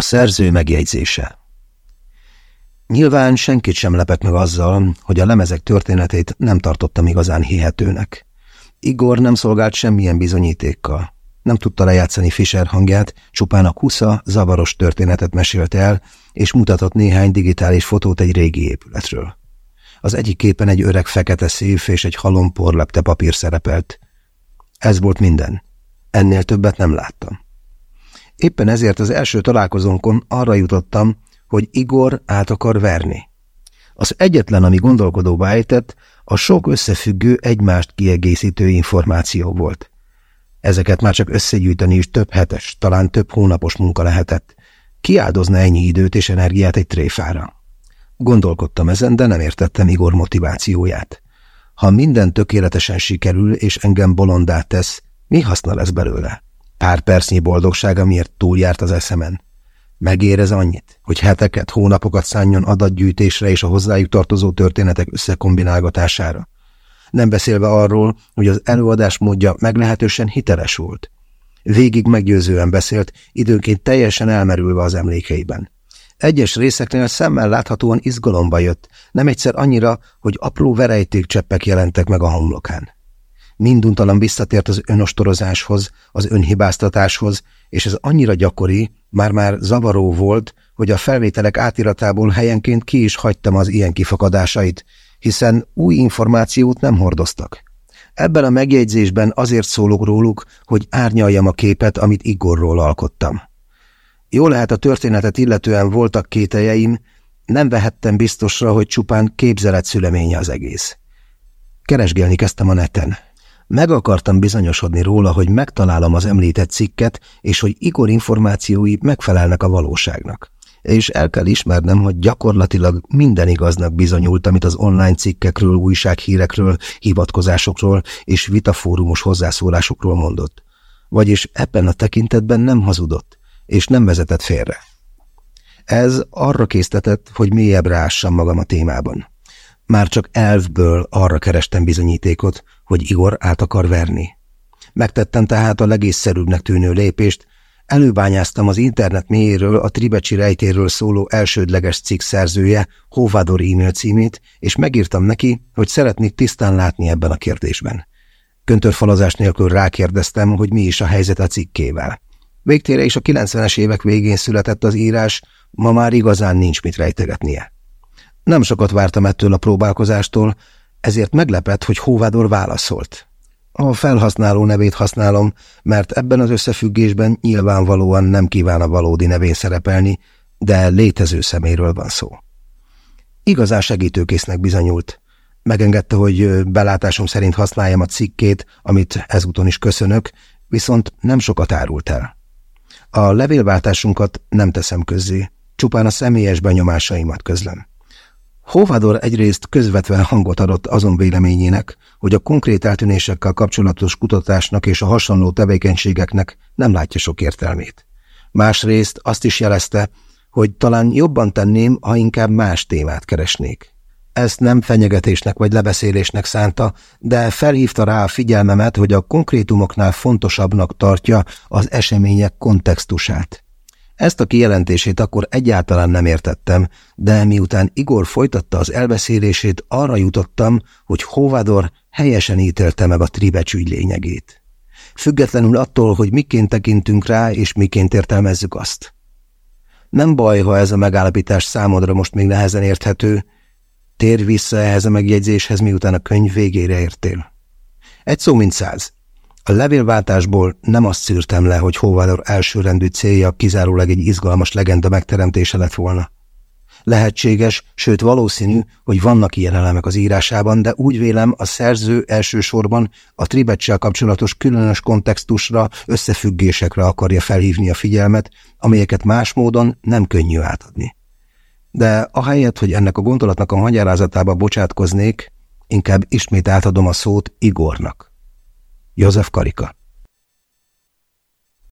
A szerző megjegyzése Nyilván senkit sem lepett meg azzal, hogy a lemezek történetét nem tartottam igazán hihetőnek. Igor nem szolgált semmilyen bizonyítékkal. Nem tudta lejátszani Fischer hangját, csupán a kusza zavaros történetet mesélte el, és mutatott néhány digitális fotót egy régi épületről. Az egyik képen egy öreg fekete szív és egy halom porlepte papír szerepelt. Ez volt minden. Ennél többet nem láttam. Éppen ezért az első találkozónkon arra jutottam, hogy Igor át akar verni. Az egyetlen, ami gondolkodóba ejtett, a sok összefüggő, egymást kiegészítő információ volt. Ezeket már csak összegyűjteni is több hetes, talán több hónapos munka lehetett. Kiáldozna ennyi időt és energiát egy tréfára. Gondolkodtam ezen, de nem értettem Igor motivációját. Ha minden tökéletesen sikerül, és engem bolondát tesz, mi haszna lesz belőle? Pár percnyi boldogság, amiért túljárt az eszemen. Megérez annyit, hogy heteket, hónapokat szálljon adatgyűjtésre és a hozzájuk tartozó történetek összekombinálgatására. Nem beszélve arról, hogy az előadás módja meglehetősen hiteles volt. Végig meggyőzően beszélt, időnként teljesen elmerülve az emlékeiben. Egyes részeknél szemmel láthatóan izgalomba jött, nem egyszer annyira, hogy apró verejtékcseppek jelentek meg a homlokán. Minduntalan visszatért az önostorozáshoz, az önhibáztatáshoz, és ez annyira gyakori, már-már zavaró volt, hogy a felvételek átiratából helyenként ki is hagytam az ilyen kifakadásait, hiszen új információt nem hordoztak. Ebben a megjegyzésben azért szólok róluk, hogy árnyaljam a képet, amit Igorról alkottam. Jó lehet a történetet illetően voltak kételjeim, nem vehettem biztosra, hogy csupán képzelet szüleménye az egész. Keresgélni kezdtem a neten. Meg akartam bizonyosodni róla, hogy megtalálom az említett cikket, és hogy Igor információi megfelelnek a valóságnak. És el kell ismernem, hogy gyakorlatilag minden igaznak bizonyult, amit az online cikkekről, újsághírekről, hivatkozásokról és vitafórumos hozzászólásokról mondott. Vagyis ebben a tekintetben nem hazudott, és nem vezetett félre. Ez arra késztetett, hogy mélyebbre ássam magam a témában. Már csak elfből arra kerestem bizonyítékot, hogy Igor át akar verni. Megtettem tehát a legészszerűbbnek tűnő lépést, előbányáztam az internet mélyéről a Tribecsi rejtéről szóló elsődleges cikk szerzője Hóvádor e-mail címét, és megírtam neki, hogy szeretnék tisztán látni ebben a kérdésben. Köntörfalazás nélkül rákérdeztem, hogy mi is a helyzet a cikkével. Végtére is a 90-es évek végén született az írás, ma már igazán nincs mit rejtegetnie. Nem sokat vártam ettől a próbálkozástól, ezért meglepett, hogy Hóvádor válaszolt. A felhasználó nevét használom, mert ebben az összefüggésben nyilvánvalóan nem kíván a valódi nevén szerepelni, de létező szeméről van szó. Igazán segítőkésznek bizonyult. Megengedte, hogy belátásom szerint használjam a cikkét, amit ezúton is köszönök, viszont nem sokat árult el. A levélváltásunkat nem teszem közzé, csupán a személyes benyomásaimat közlöm. Hovador egyrészt közvetlen hangot adott azon véleményének, hogy a konkrét eltűnésekkel kapcsolatos kutatásnak és a hasonló tevékenységeknek nem látja sok értelmét. Másrészt azt is jelezte, hogy talán jobban tenném, ha inkább más témát keresnék. Ezt nem fenyegetésnek vagy lebeszélésnek szánta, de felhívta rá a figyelmemet, hogy a konkrétumoknál fontosabbnak tartja az események kontextusát. Ezt a kijelentését akkor egyáltalán nem értettem, de miután Igor folytatta az elbeszélését, arra jutottam, hogy Hovador helyesen ítélte meg a tribecs ügy lényegét. Függetlenül attól, hogy miként tekintünk rá, és miként értelmezzük azt. Nem baj, ha ez a megállapítás számodra most még nehezen érthető, tér vissza ehhez a megjegyzéshez, miután a könyv végére értél. Egy szó mint száz. A levélváltásból nem azt szűrtem le, hogy Hóválor elsőrendű célja kizárólag egy izgalmas legenda megteremtése lett volna. Lehetséges, sőt valószínű, hogy vannak ilyen elemek az írásában, de úgy vélem a szerző elsősorban a tribecsel kapcsolatos különös kontextusra, összefüggésekre akarja felhívni a figyelmet, amelyeket más módon nem könnyű átadni. De ahelyett, hogy ennek a gondolatnak a magyarázatába bocsátkoznék, inkább ismét átadom a szót Igornak. József Karika